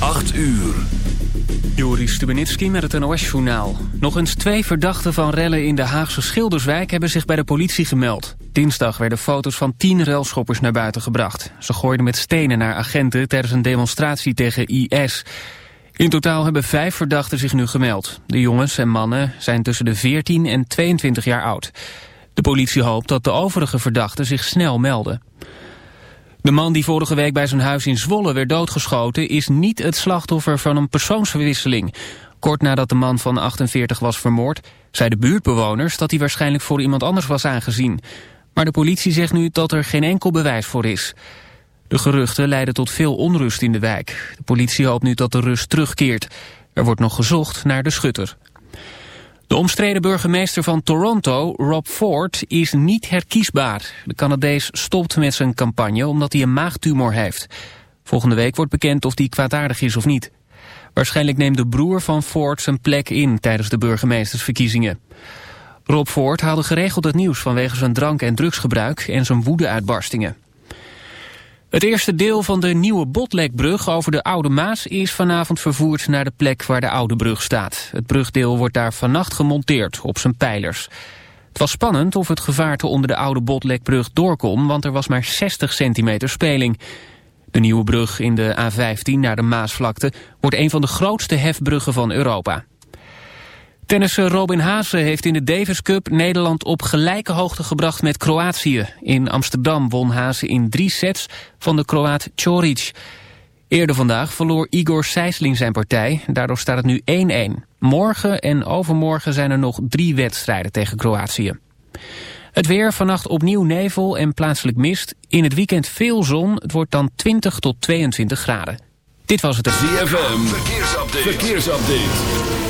8 uur. Joris Stubenitski met het NOS-journaal. Nog eens twee verdachten van rellen in de Haagse Schilderswijk... hebben zich bij de politie gemeld. Dinsdag werden foto's van tien relschoppers naar buiten gebracht. Ze gooiden met stenen naar agenten tijdens een demonstratie tegen IS. In totaal hebben vijf verdachten zich nu gemeld. De jongens en mannen zijn tussen de 14 en 22 jaar oud. De politie hoopt dat de overige verdachten zich snel melden. De man die vorige week bij zijn huis in Zwolle werd doodgeschoten... is niet het slachtoffer van een persoonsverwisseling. Kort nadat de man van 48 was vermoord... zei de buurtbewoners dat hij waarschijnlijk voor iemand anders was aangezien. Maar de politie zegt nu dat er geen enkel bewijs voor is. De geruchten leiden tot veel onrust in de wijk. De politie hoopt nu dat de rust terugkeert. Er wordt nog gezocht naar de schutter. De omstreden burgemeester van Toronto, Rob Ford, is niet herkiesbaar. De Canadees stopt met zijn campagne omdat hij een maagtumor heeft. Volgende week wordt bekend of hij kwaadaardig is of niet. Waarschijnlijk neemt de broer van Ford zijn plek in tijdens de burgemeestersverkiezingen. Rob Ford haalde geregeld het nieuws vanwege zijn drank- en drugsgebruik en zijn woedeuitbarstingen. Het eerste deel van de nieuwe Botlekbrug over de Oude Maas is vanavond vervoerd naar de plek waar de Oude Brug staat. Het brugdeel wordt daar vannacht gemonteerd op zijn pijlers. Het was spannend of het gevaarte onder de Oude Botlekbrug doorkom, want er was maar 60 centimeter speling. De nieuwe brug in de A15 naar de Maasvlakte wordt een van de grootste hefbruggen van Europa. Tennisser Robin Haase heeft in de Davis Cup Nederland op gelijke hoogte gebracht met Kroatië. In Amsterdam won Haase in drie sets van de Kroaat Choric. Eerder vandaag verloor Igor Sijsling zijn partij. Daardoor staat het nu 1-1. Morgen en overmorgen zijn er nog drie wedstrijden tegen Kroatië. Het weer, vannacht opnieuw nevel en plaatselijk mist. In het weekend veel zon. Het wordt dan 20 tot 22 graden. Dit was het. ZFM, verkeersupdate. verkeersupdate.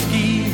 ski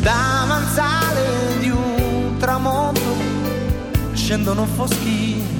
Sul davanzale di un tramonto scendono foschi.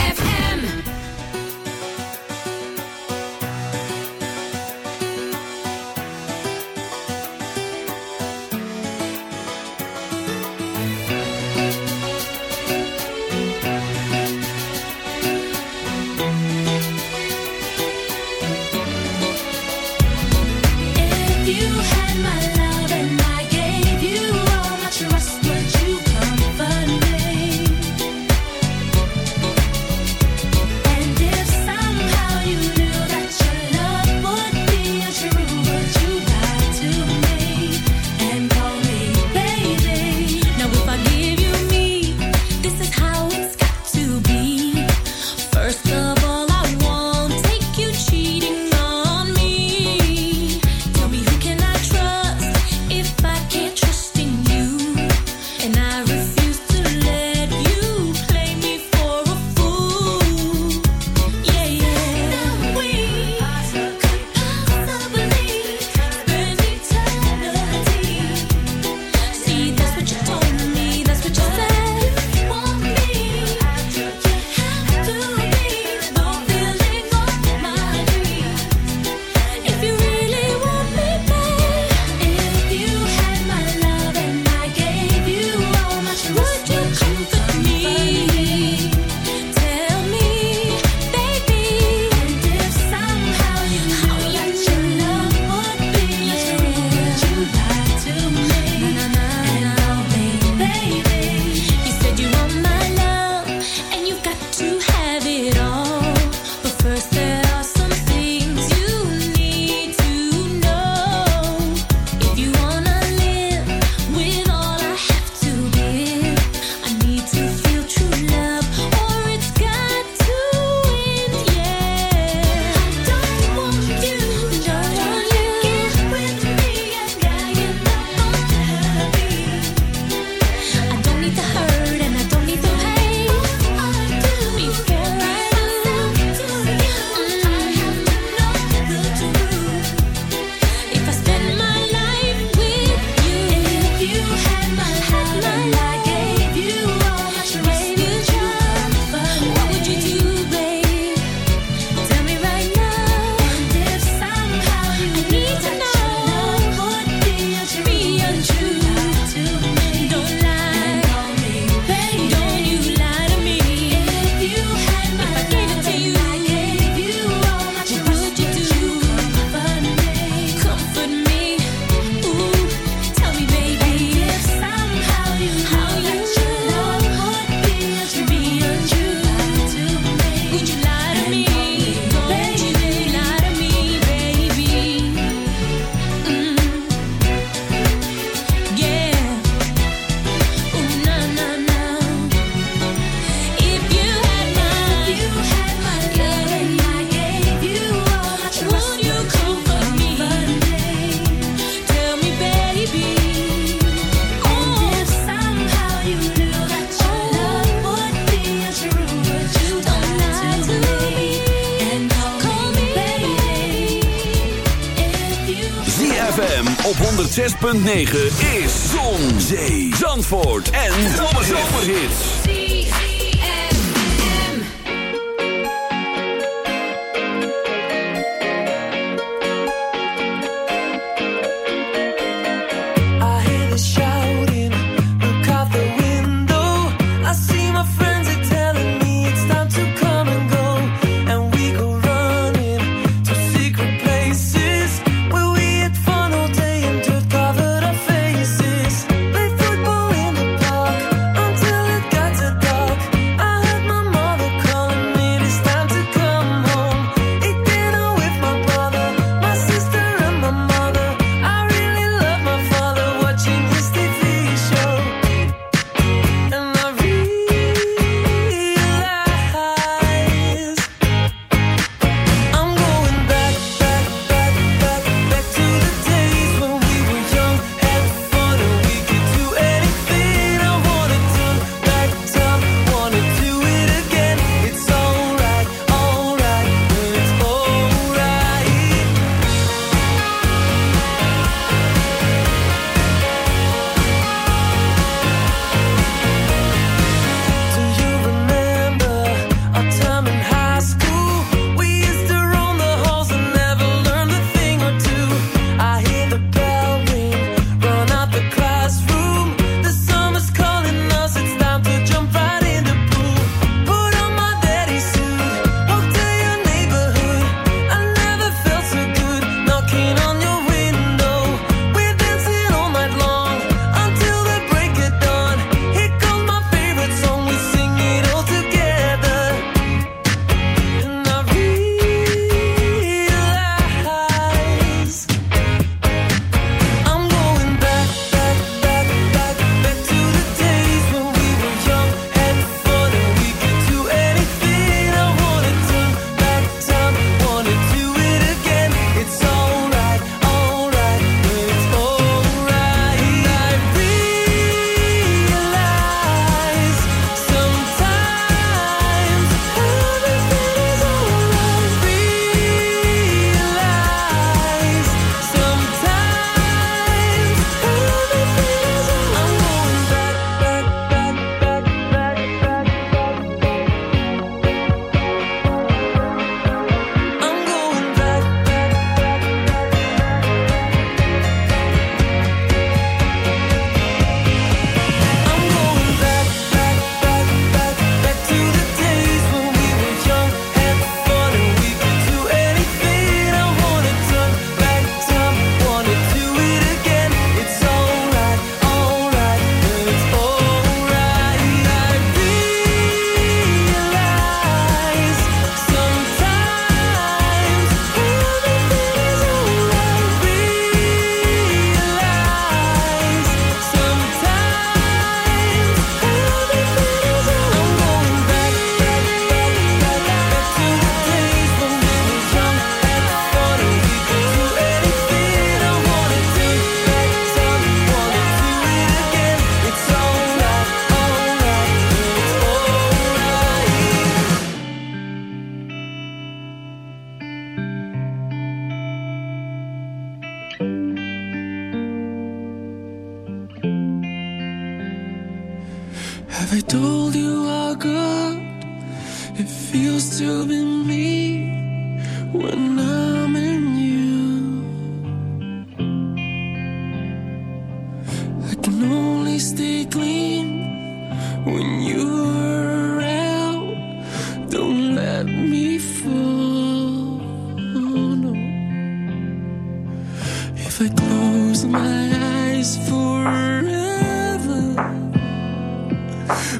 If I close my eyes forever,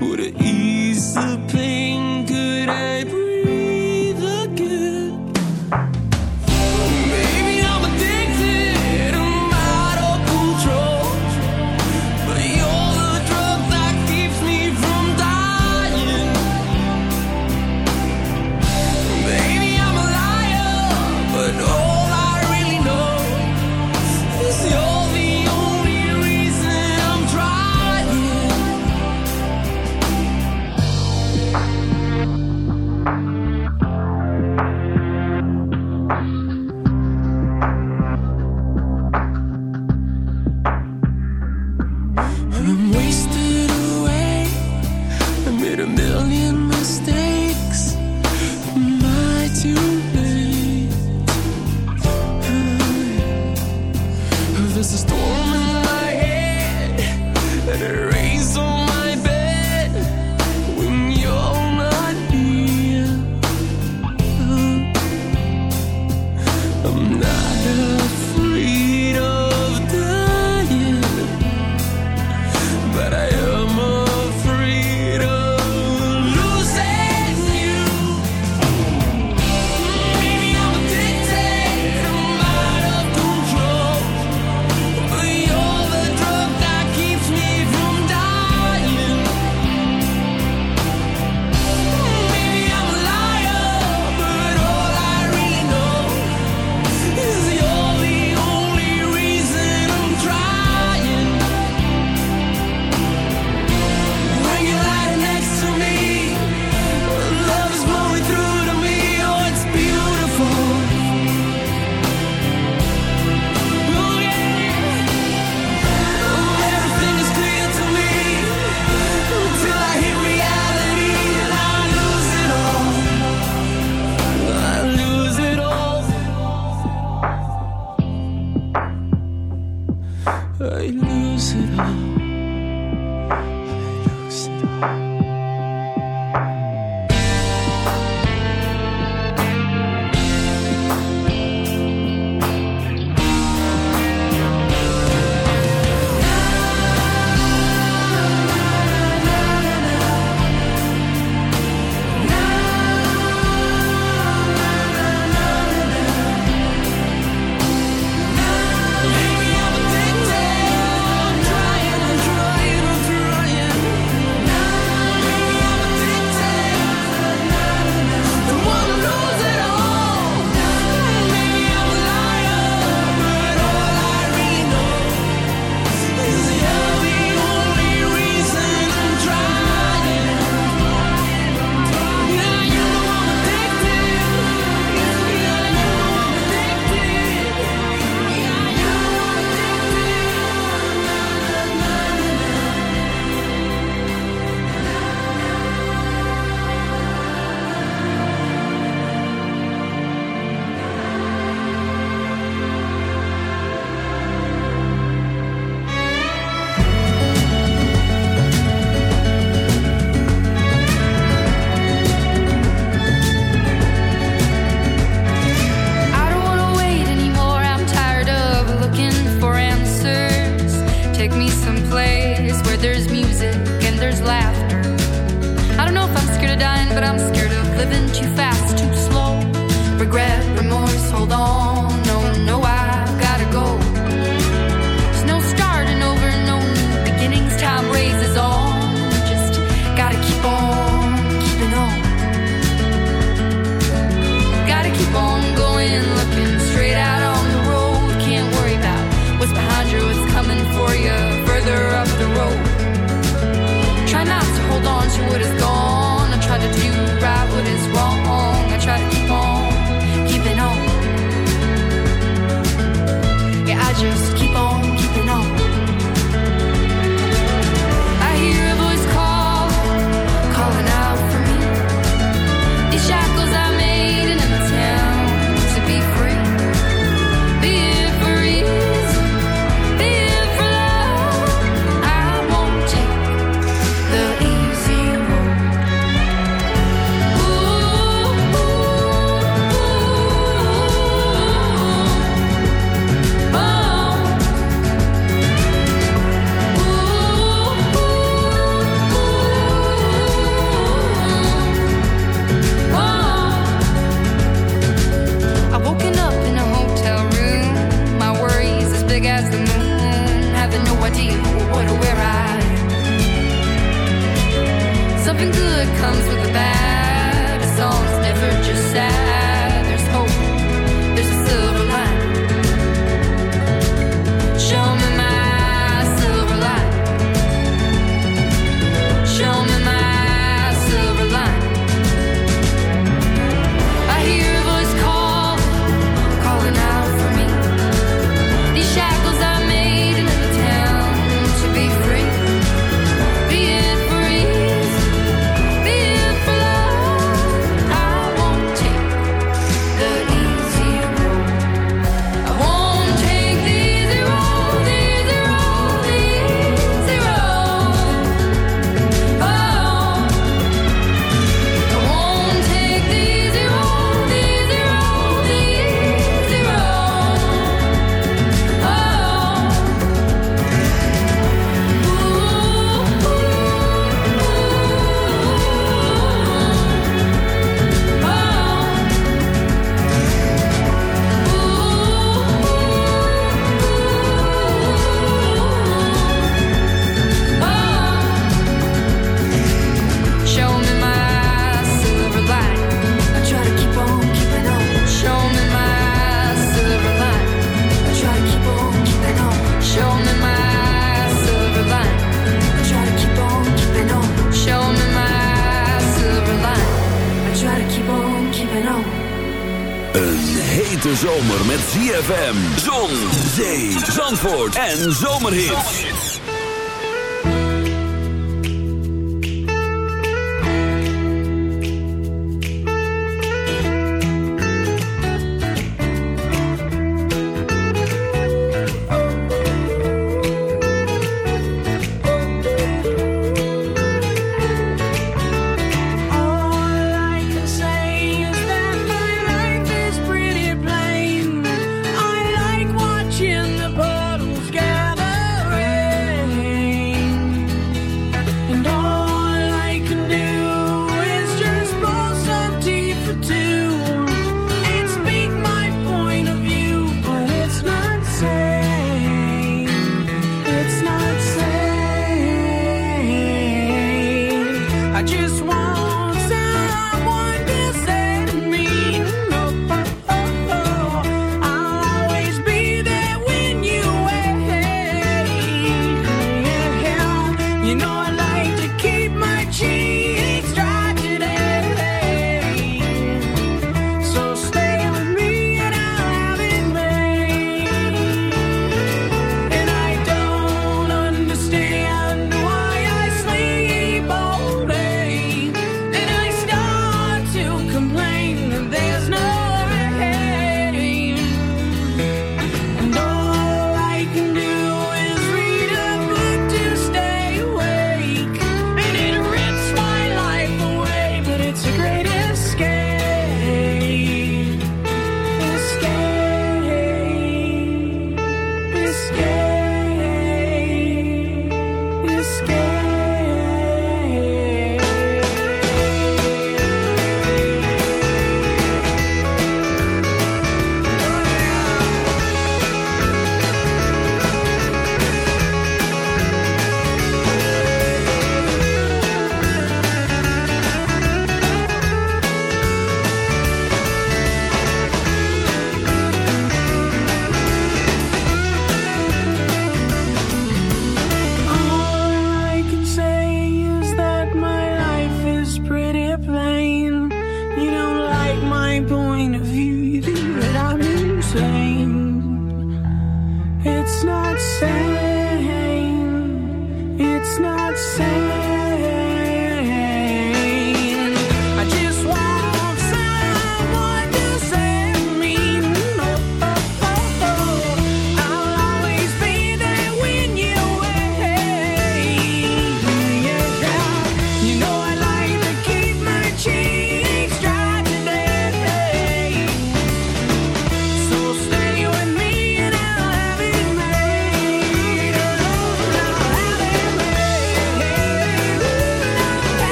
would it ease the pain?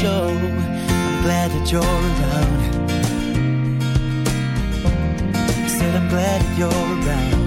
show. I'm glad that you're around. I said I'm glad that you're around.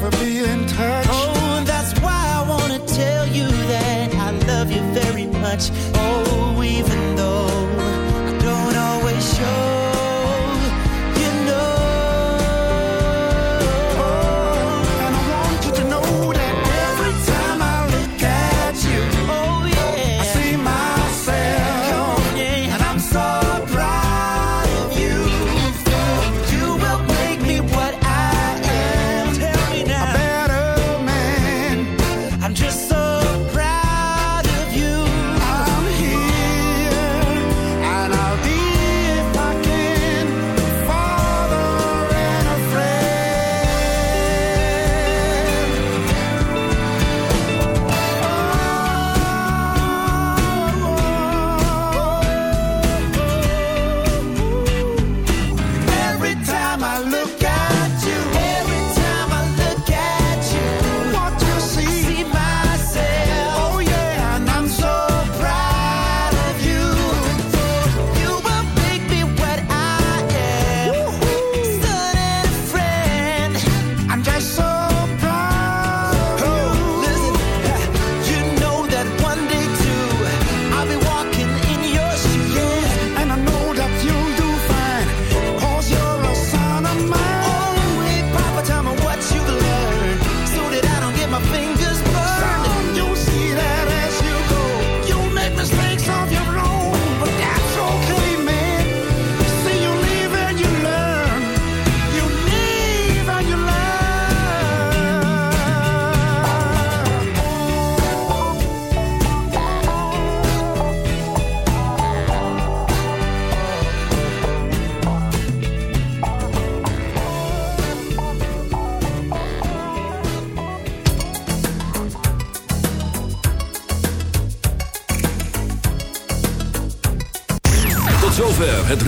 never be in. Oh, that's why I wanna tell you that I love you very much